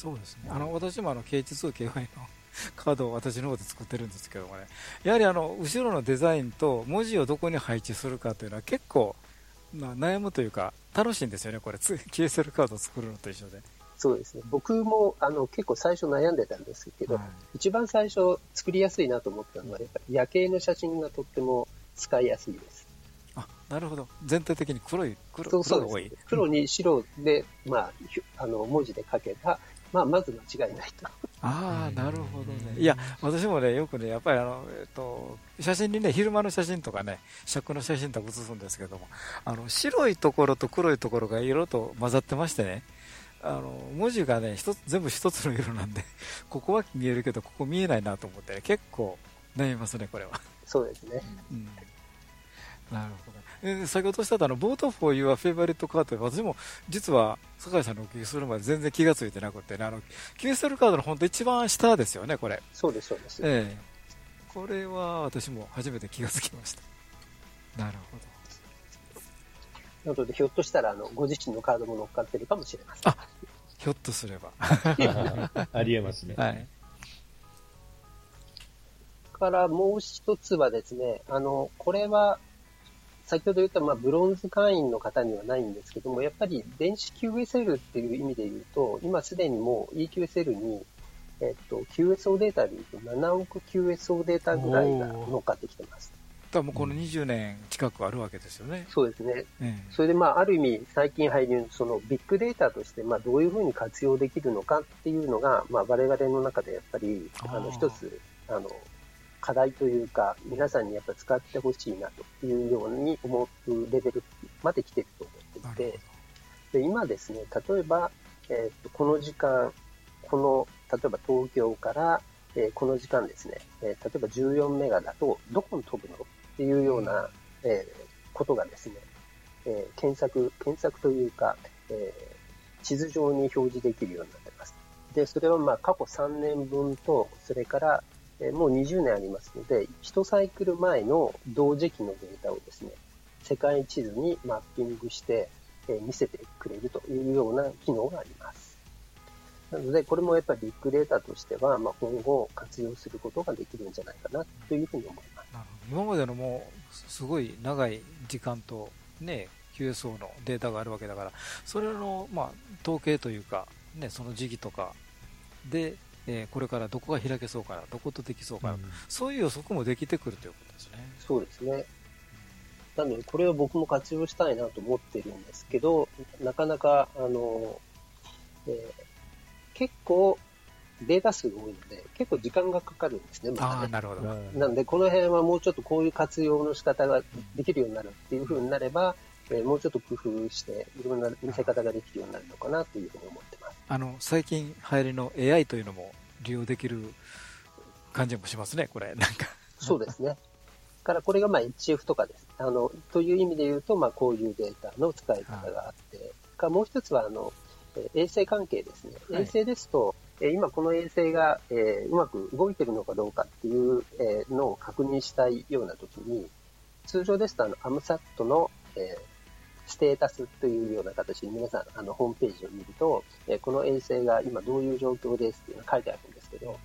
そうですね。あの、私もあの、KH2、KY の カードを私の方で作ってるんですけどもね、やはりあの、後ろのデザインと文字をどこに配置するかというのは結構、まあ、悩むというか、楽しいんですよね、これ。つ QSL カードを作るのと一緒で。そうですね。僕も、あの、結構最初悩んでたんですけど、一番最初作りやすいなと思ったのは、やっぱり夜景の写真がとっても使いやすいです。あ、なるほど。全体的に黒い、黒そうそう黒に白で、まあ、あの、文字で書けば、まあ、まず間違いないと。ああ、なるほどね。いや、私もね、よくね、やっぱりあの、えっと、写真にね、昼間の写真とかね、尺の写真とか写すんですけども、あの、白いところと黒いところが色と混ざってましてね、あの、文字がね、一つ、全部一つの色なんで、ここは見えるけど、ここ見えないなと思ってね、結構悩みますね、これは。そうですね。うん。なるほど。え先ほどおっしゃったあの、ボートフォーユアフェイバリットカード、私も実は、酒井さんのお聞きするまで全然気がついてなくてね、あの、QSL カードの本当一番下ですよね、これ。そうです、そうです。ええこれは私も初めて気がつきました。なるほど。なので、ひょっとしたら、あの、ご自身のカードも乗っかってるかもしれません。ひょっとすれば。ありえますね。はい。からもう一つはですね、あの、これは、先ほど言った、まあ、ブロンズ会員の方にはないんですけども、やっぱり電子 QSL っていう意味で言うと、今すでにもう EQSL に、えっと、QSO データで言うと7億 QSO データぐらいが乗っかってきてます。だからもうこの20年近くあるわけですよね。そうですね。えそれで、まあ、ある意味、最近入る、そのビッグデータとして、まあ、どういうふうに活用できるのかっていうのが、まあ、我々の中でやっぱり、あの、一つ、あの、課題というか、皆さんにやっぱ使ってほしいなというように思うレベルまで来てると思っていて、で今ですね、例えば、えーとこの時間、この、例えば東京から、えーこの時間ですね、えー例えば14メガだと、どこに飛ぶのっていうような、えーことがですね、えー検索、検索というか、えー地図上に表示できるようになってます。で、それはまあ過去3年分と、それから、えーもう20年ありますので、1サイクル前の同時期のデータをですね、世界地図にマッピングして、えー見せてくれるというような機能があります。なので、これもやっぱりビッグデータとしては、まあ、今後活用することができるんじゃないかなというふうに思います。今までのもうすすごい長い時間と、ね、QSO のデータがあるわけだから、それの、まあ、統計というか、ね、その時期とかで、えーこれからどこが開けそうかな、どことできそうかな、そういう予測もできてくるということですね。そうですね。なので、これを僕も活用したいなと思ってるんですけど、なかなか、あの、えー結構データ数が多いので、結構時間がかかるんですね、まだねああ、なるほど。なんで、この辺はもうちょっとこういう活用の仕方ができるようになるっていう風になれば、えーもうちょっと工夫して、いろんな見せ方ができるようになるのかなというふうに思ってます。あの最近流行りの AI というのも利用できる感じもしますね、これ、なんか。そうですね。から、これがまあ HF とかです。あの、という意味で言うと、まあこういうデータの使い方があって、かもう一つは、あの、えー衛星関係ですね。はい衛星ですと、えー今この衛星が、えーうまく動いてるのかどうかっていう、えーのを確認したいような時に、通常ですと、あの、アムサットの、えーステータスというような形で皆さん、あの、ホームページを見ると、えーこの衛星が今どういう状況ですっていうのが書いてあるんですけど、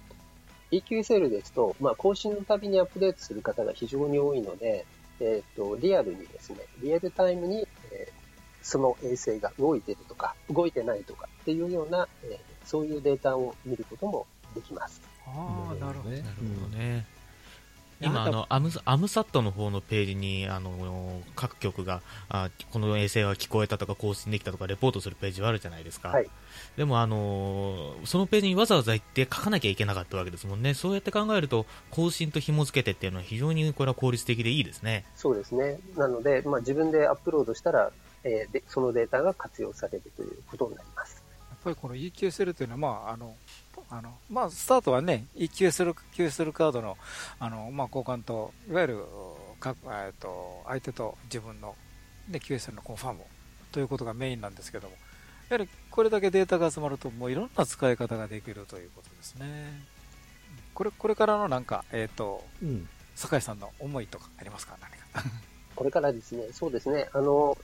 EQSL ですと、まあ、更新のたびにアップデートする方が非常に多いので、えっ、と、リアルにですね、リアルタイムに、えーその衛星が動いてるとか、動いてないとかっていうような、えーそういうデータを見ることもできます。ああ、なるほど。なるほどね。うん今あのアム、アムサットの方のページにあの各局があこの衛星は聞こえたとか更新できたとかレポートするページはあるじゃないですか、はいでもあのそのページにわざわざ行って書かなきゃいけなかったわけですもんね、そうやって考えると更新と紐付けてっていうのは非常にこれは効率的でいいですね。そうですね。なので、まあ、自分でアップロードしたら、えーで、そのデータが活用されるということになります。やっぱりこの EQSL というのは、まあ、あの、あの、まあ、スタートはね、EQSL、QSL カードの、あの、まあ、交換と、いわゆる、かえっと、相手と自分の、ね、QSL のコンファームということがメインなんですけども、やはりこれだけデータが集まると、もういろんな使い方ができるということですね。これ、これからのなんか、えっ、と、うん。酒井さんの思いとかありますか？何か。これからですね、そうですね、あの、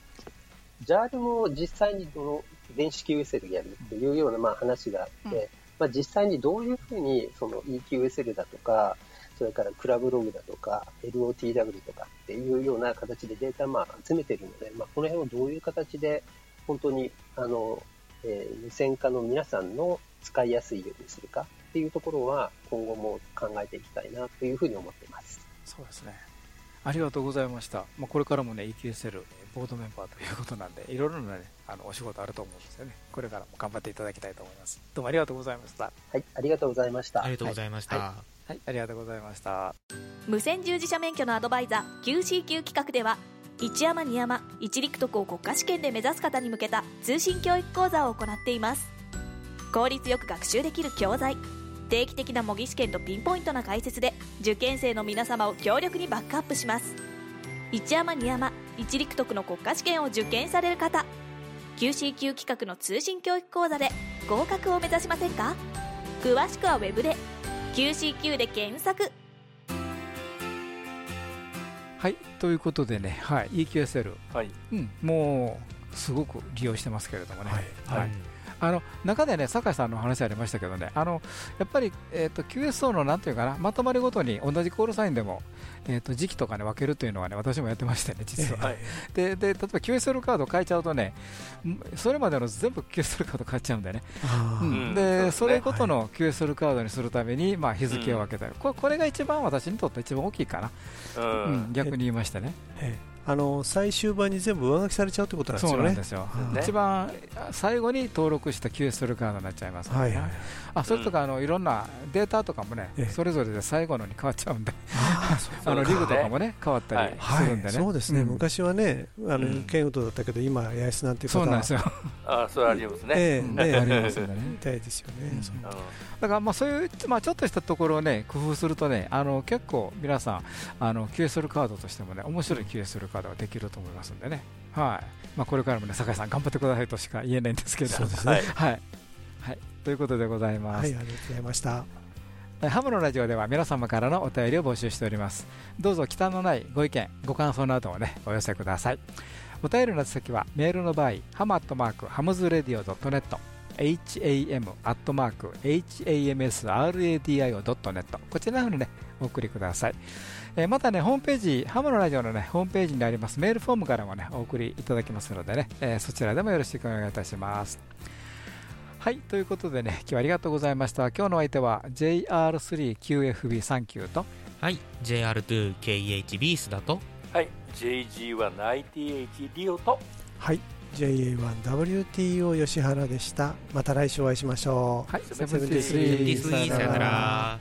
JAL も実際にこの電子 QSL やるっていうようなまあ話があって、まあ、実際にどういうふうにその EQSL だとか、それからクラブログだとか、LOTW とかっていうような形でデータまあ集めてるので、まあ、この辺をどういう形で本当にあの、えー無線化の皆さんの使いやすいようにするかっていうところは今後も考えていきたいなというふうに思っています。そうですね。ありがとうございました。まあ、これからもね、EQSL、ボードメンバーということなんで、いろいろなね、あの、お仕事あると思うんですよね。これからも頑張っていただきたいと思います。どうもありがとうございました。はい、ありがとうございました。ありがとうございました。はい、ありがとうございました。無線従事者免許のアドバイザー QCQ 企画では一山二山一陸徳を国家試験で目指す方に向けた通信教育講座を行っています効率よく学習できる教材定期的な模擬試験とピンポイントな解説で受験生の皆様を強力にバックアップします一山二山一陸徳の国家試験を受験される方 QCQ 企画の通信教育講座で合格を目指しませんか？詳しくはウェブで。QCQ で検索。はい、ということでね、はい、EQSL、はい。うん、もう、すごく利用してますけれどもね。はい。はいあの中でね、酒井さんのお話ありましたけどね、あのやっぱり、えー、と QSO のなんていうかな、まとまりごとに同じコールサインでも、えー、と時期とかね分けるというのはね、私もやってましてね、実は。はい。でで例えば QSL カード変えちゃうとね、んそれまでの全部 QSL カード変えちゃうんでね、うん。でね。それごとの QSL カードにするために、まあ、日付を分けたり、これこれが一番私にとって一番大きいかな、ううん。ん。逆に言いましてね。ええあの最終版に全部上書きされちゃうってことなんですそうよね。なんですよ、うん。一番最後に登録した QSL カードになっちゃいますね、はいはい。あそれとかあのいろんなデータとかもね、ええそれぞれで最後のに変わっちゃうんで、あ のリグとかもね、変わったりはい。するんでね、そうですね、ん。昔はね、あのうん。ケンウッドだったけど、今、八重洲なんていう方そうなんですよ、あそれありますね。ええうん。ねありますよね。みたいですよね。そうだからまあそういう、まあ、ちょっとしたところをね工夫するとねあの結構皆さんあの QSL カードとしてもね面白い QSL カードができると思いますんでね、はい。まあ、これからもね酒井さん頑張ってくださいとしか言えないんですけど。そうですね。はい、はい。はい、ということでございます、はい、ありがとうございました。えハムのラジオでは皆様からのお便りを募集しております。どうぞ忌憚のないご意見ご感想などをねお寄せください。お便りの先はメールの場合ハムアットマークハムズレディオ .net ham アットマーク hamsradio.net こちらの方にねお送りください。えーまたね、ホームページ、ハムのラジオのね、ホームページにありますメールフォームからもね、お送りいただけますのでね、えーそちらでもよろしくお願いいたします。はい、ということでね、今日はありがとうございました。今日の相手は JR3QFB39 と、はい JR2KHB 須田と。はい、JG1ITH リオと、はい、JA1WTO 吉原でした。また来週お会いしましょう。はい、セブさよなら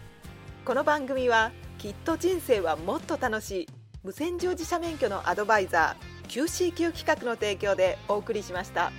この番組はきっと人生はもっと楽しい無線乗自社免許のアドバイザー QCQ 企画の提供でお送りしました。